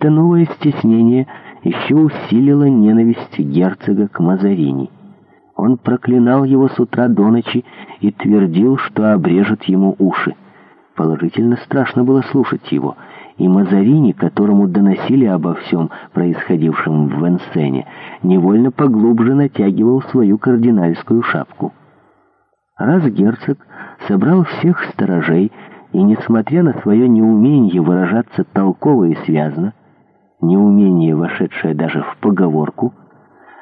Это новое стеснение еще усилило ненависть герцога к Мазарини. Он проклинал его с утра до ночи и твердил, что обрежет ему уши. Положительно страшно было слушать его, и Мазарини, которому доносили обо всем происходившем в Венсене, невольно поглубже натягивал свою кардинальскую шапку. Раз герцог собрал всех сторожей, и, несмотря на свое неумение выражаться толково и связно, неумение, вошедшее даже в поговорку,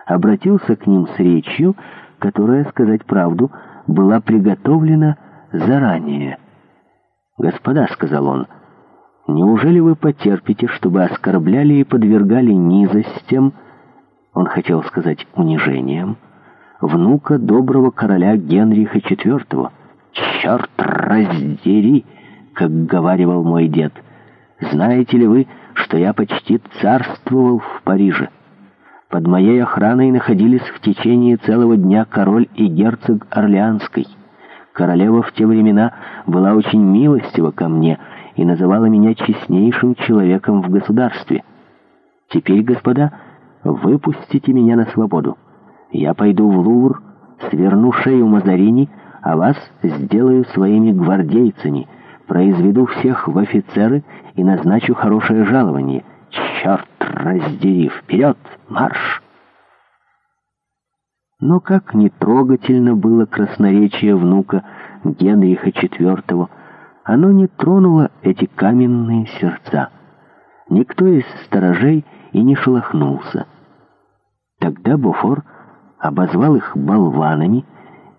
обратился к ним с речью, которая, сказать правду, была приготовлена заранее. «Господа», — сказал он, — «неужели вы потерпите, чтобы оскорбляли и подвергали низостям, он хотел сказать унижением, внука доброго короля Генриха IV? Черт раздери, как говаривал мой дед». Знаете ли вы, что я почти царствовал в Париже? Под моей охраной находились в течение целого дня король и герцог Орлеанской. Королева в те времена была очень милостива ко мне и называла меня честнейшим человеком в государстве. Теперь, господа, выпустите меня на свободу. Я пойду в Лувр, сверну шею Мазарини, а вас сделаю своими гвардейцами» произведу всех в офицеры и назначу хорошее жалование. Черт раздери, вперед, марш!» Но как нетрогательно было красноречие внука Генриха IV, оно не тронуло эти каменные сердца. Никто из сторожей и не шелохнулся. Тогда Буфор обозвал их болванами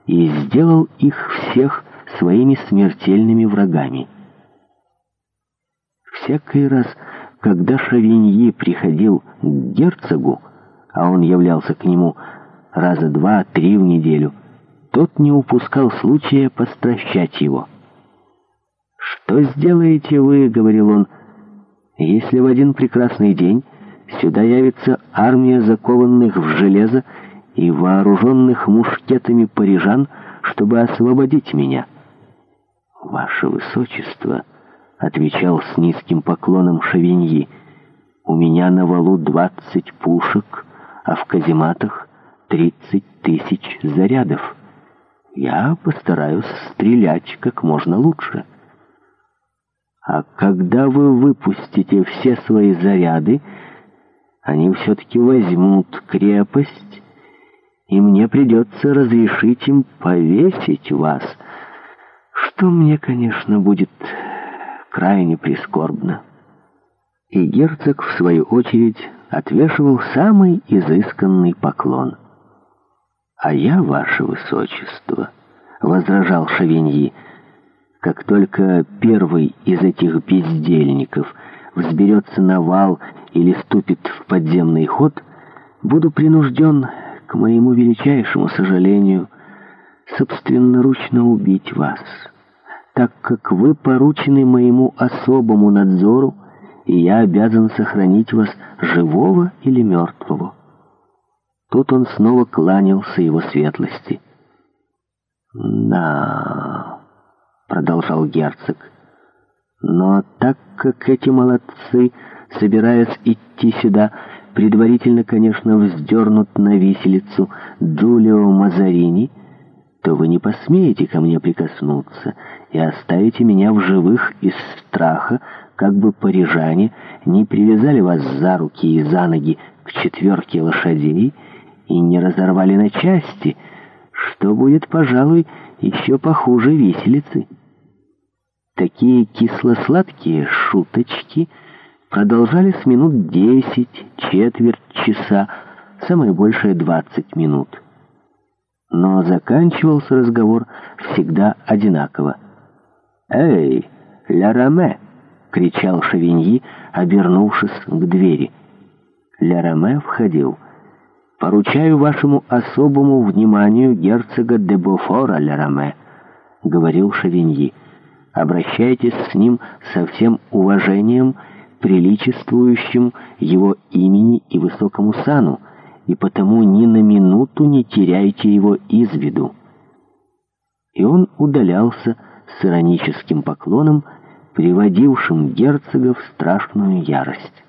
и сделал их всех своими смертельными врагами. Всякий раз, когда Шавиньи приходил к герцогу, а он являлся к нему раза два-три в неделю, тот не упускал случая постращать его. «Что сделаете вы, — говорил он, — если в один прекрасный день сюда явится армия закованных в железо и вооруженных мушкетами парижан, чтобы освободить меня?» «Ваше Высочество», — отвечал с низким поклоном Шавиньи, — «у меня на валу двадцать пушек, а в казематах тридцать тысяч зарядов. Я постараюсь стрелять как можно лучше». «А когда вы выпустите все свои заряды, они все-таки возьмут крепость, и мне придется разрешить им повесить вас» что мне, конечно, будет крайне прискорбно. И герцог, в свою очередь, отвешивал самый изысканный поклон. «А я, ваше высочество», — возражал Шавиньи, — «как только первый из этих бездельников взберется на вал или ступит в подземный ход, буду принужден, к моему величайшему сожалению, собственноручно убить вас» так как вы поручены моему особому надзору, и я обязан сохранить вас живого или мертвого». Тут он снова кланялся его светлости. «Да...» — продолжал герцог. «Но так как эти молодцы, собираясь идти сюда, предварительно, конечно, вздернут на виселицу Джулио Мазарини», то вы не посмеете ко мне прикоснуться и оставите меня в живых из страха, как бы парижане не привязали вас за руки и за ноги к четверке лошадей и не разорвали на части, что будет, пожалуй, еще похуже виселицы. Такие кисло-сладкие шуточки продолжались минут десять, четверть часа, самое большее двадцать минут но заканчивался разговор всегда одинаково. «Эй, ля Роме!» — кричал Шавиньи, обернувшись к двери. Ля Роме входил. «Поручаю вашему особому вниманию герцога де Буфора, ля Роме», — говорил Шавиньи. «Обращайтесь с ним со всем уважением, приличествующим его имени и высокому сану, и потому ни на минуту не теряйте его из виду. И он удалялся с ироническим поклоном, приводившим герцога в страшную ярость.